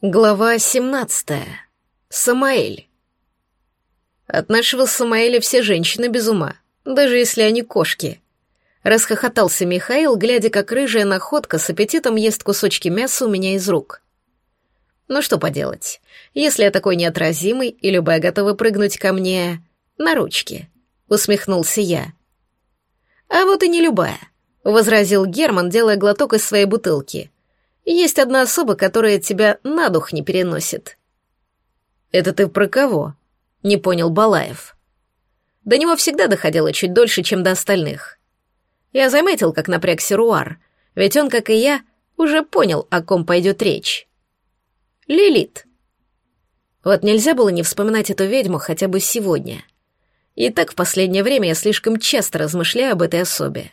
Глава 17. Самаэль. От нашего Самаэля все женщины без ума, даже если они кошки. Расхохотался Михаил, глядя, как рыжая находка с аппетитом ест кусочки мяса у меня из рук. Ну что поделать, если я такой неотразимый, и любая готова прыгнуть ко мне на ручки, усмехнулся я. А вот и не любая, возразил Герман, делая глоток из своей бутылки — есть одна особа, которая тебя на дух не переносит. Это ты про кого? Не понял Балаев. До него всегда доходило чуть дольше, чем до остальных. Я заметил, как напрягся Руар, ведь он, как и я, уже понял, о ком пойдет речь. Лилит. Вот нельзя было не вспоминать эту ведьму хотя бы сегодня. И так в последнее время я слишком часто размышляю об этой особе.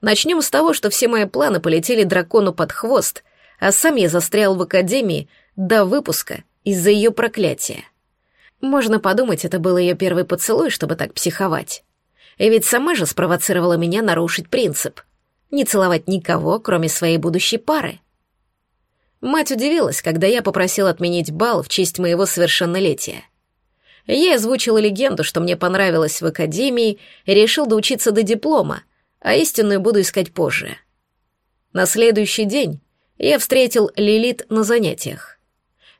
Начнем с того, что все мои планы полетели дракону под хвост, а сам я застрял в академии до выпуска из-за ее проклятия. Можно подумать, это был ее первый поцелуй, чтобы так психовать. И ведь сама же спровоцировала меня нарушить принцип — не целовать никого, кроме своей будущей пары. Мать удивилась, когда я попросил отменить бал в честь моего совершеннолетия. Я озвучила легенду, что мне понравилось в академии, и решил доучиться до диплома, а истинную буду искать позже. На следующий день я встретил Лилит на занятиях.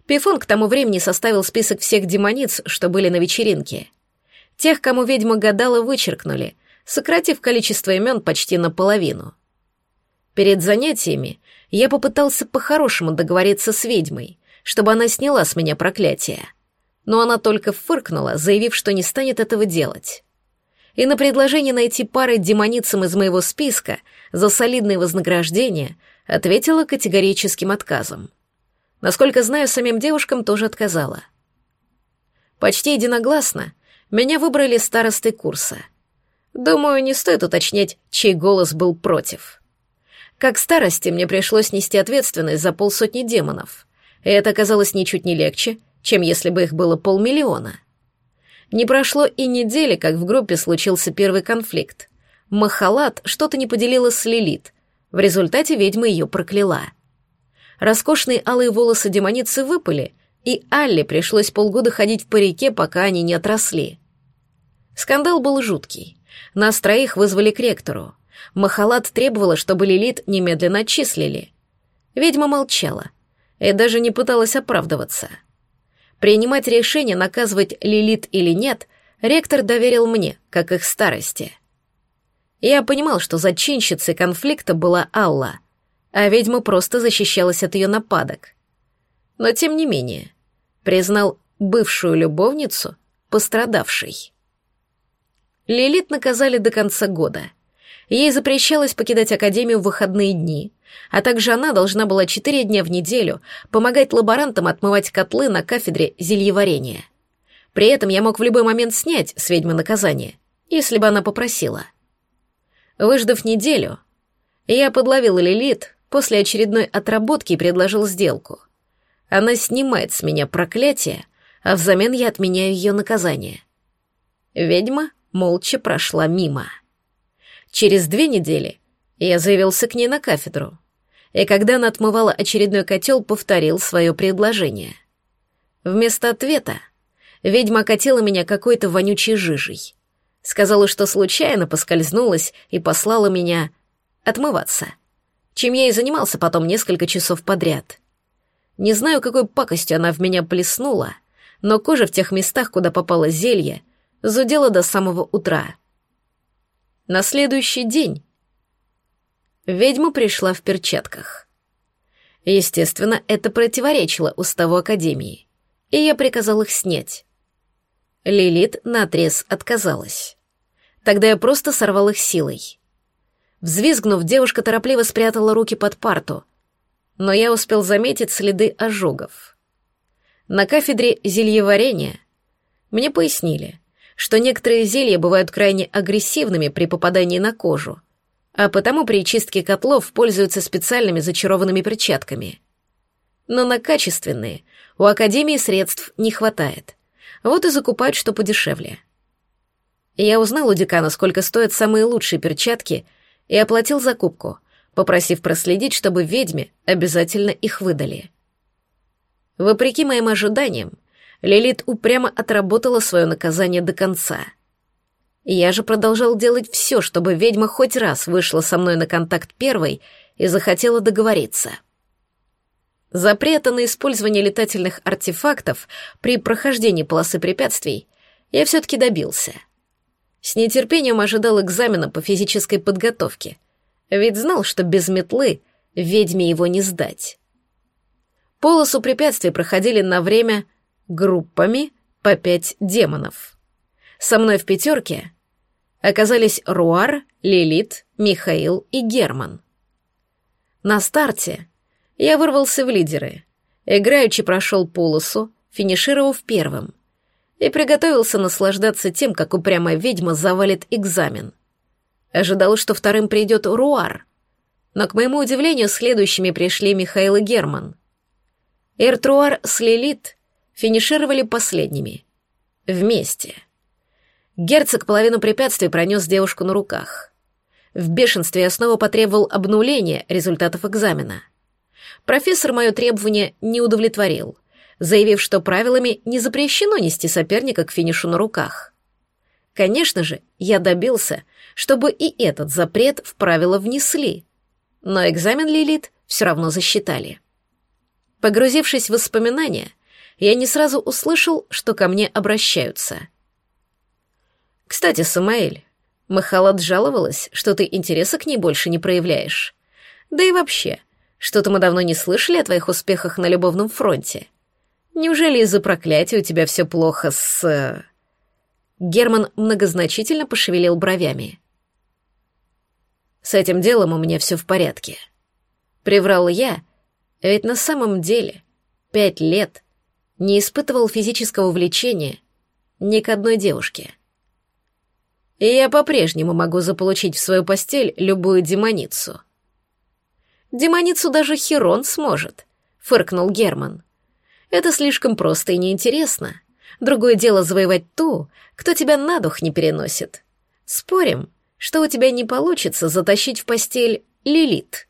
Пифон к тому времени составил список всех демониц, что были на вечеринке. Тех, кому ведьма гадала, вычеркнули, сократив количество имен почти наполовину. Перед занятиями я попытался по-хорошему договориться с ведьмой, чтобы она сняла с меня проклятие. Но она только фыркнула, заявив, что не станет этого делать. И на предложение найти пары демоницам из моего списка за солидное вознаграждение — ответила категорическим отказом. Насколько знаю, самим девушкам тоже отказала. Почти единогласно меня выбрали старостой курса. Думаю, не стоит уточнять, чей голос был против. Как старости мне пришлось нести ответственность за полсотни демонов, и это оказалось ничуть не легче, чем если бы их было полмиллиона. Не прошло и недели, как в группе случился первый конфликт. Махалат что-то не поделила с Лилит, в результате ведьма ее прокляла. Роскошные алые волосы демоницы выпали, и Алле пришлось полгода ходить в парике, пока они не отросли. Скандал был жуткий. Нас троих вызвали к ректору. Махалат требовала, чтобы Лилит немедленно отчислили. Ведьма молчала и даже не пыталась оправдываться. Принимать решение, наказывать Лилит или нет, ректор доверил мне, как их старости — я понимал, что зачинщицей конфликта была Алла, а ведьма просто защищалась от ее нападок. Но тем не менее, признал бывшую любовницу пострадавшей. Лилит наказали до конца года. Ей запрещалось покидать Академию в выходные дни, а также она должна была четыре дня в неделю помогать лаборантам отмывать котлы на кафедре зельеварения. При этом я мог в любой момент снять с ведьмы наказание, если бы она попросила. Выждав неделю, я подловил Лилит после очередной отработки и предложил сделку. Она снимает с меня проклятие, а взамен я отменяю ее наказание. Ведьма молча прошла мимо. Через две недели я заявился к ней на кафедру, и когда она отмывала очередной котел, повторил свое предложение. Вместо ответа ведьма окатила меня какой-то вонючей жижей. Сказала, что случайно поскользнулась и послала меня отмываться. Чем я и занимался потом несколько часов подряд. Не знаю, какой пакостью она в меня плеснула, но кожа в тех местах, куда попало зелье, зудела до самого утра. На следующий день ведьма пришла в перчатках. Естественно, это противоречило уставу Академии, и я приказал их снять. Лилит наотрез отказалась. Тогда я просто сорвал их силой. Взвизгнув, девушка торопливо спрятала руки под парту, но я успел заметить следы ожогов. На кафедре зельеварения мне пояснили, что некоторые зелья бывают крайне агрессивными при попадании на кожу, а потому при чистке котлов пользуются специальными зачарованными перчатками. Но на качественные у Академии средств не хватает — вот и закупают что подешевле. Я узнал у декана, сколько стоят самые лучшие перчатки, и оплатил закупку, попросив проследить, чтобы ведьме обязательно их выдали. Вопреки моим ожиданиям, Лилит упрямо отработала свое наказание до конца. Я же продолжал делать все, чтобы ведьма хоть раз вышла со мной на контакт первой и захотела договориться. Запрета на использование летательных артефактов при прохождении полосы препятствий я все-таки добился. С нетерпением ожидал экзамена по физической подготовке, ведь знал, что без метлы ведьме его не сдать. Полосу препятствий проходили на время группами по пять демонов. Со мной в пятерке оказались Руар, Лилит, Михаил и Герман. На старте я вырвался в лидеры, играючи прошел полосу, финишировав первым, и приготовился наслаждаться тем, как упрямая ведьма завалит экзамен. Ожидал, что вторым придет Руар, но, к моему удивлению, следующими пришли Михаил и Герман. Эртруар с Лилит финишировали последними. Вместе. Герцог половину препятствий пронес девушку на руках. В бешенстве я снова потребовал обнуления результатов экзамена. Профессор мое требование не удовлетворил, заявив, что правилами не запрещено нести соперника к финишу на руках. Конечно же, я добился, чтобы и этот запрет в правила внесли, но экзамен Лилит все равно засчитали. Погрузившись в воспоминания, я не сразу услышал, что ко мне обращаются. «Кстати, Самаэль, Махалат жаловалась, что ты интереса к ней больше не проявляешь. Да и вообще, что-то мы давно не слышали о твоих успехах на любовном фронте. Неужели из-за проклятия у тебя все плохо с...» Герман многозначительно пошевелил бровями. «С этим делом у меня все в порядке». Приврал я, ведь на самом деле пять лет не испытывал физического влечения ни к одной девушке. И я по-прежнему могу заполучить в свою постель любую демоницу. Демоницу даже Херон сможет, фыркнул Герман. Это слишком просто и неинтересно. Другое дело завоевать ту, кто тебя на дух не переносит. Спорим, что у тебя не получится затащить в постель Лилит.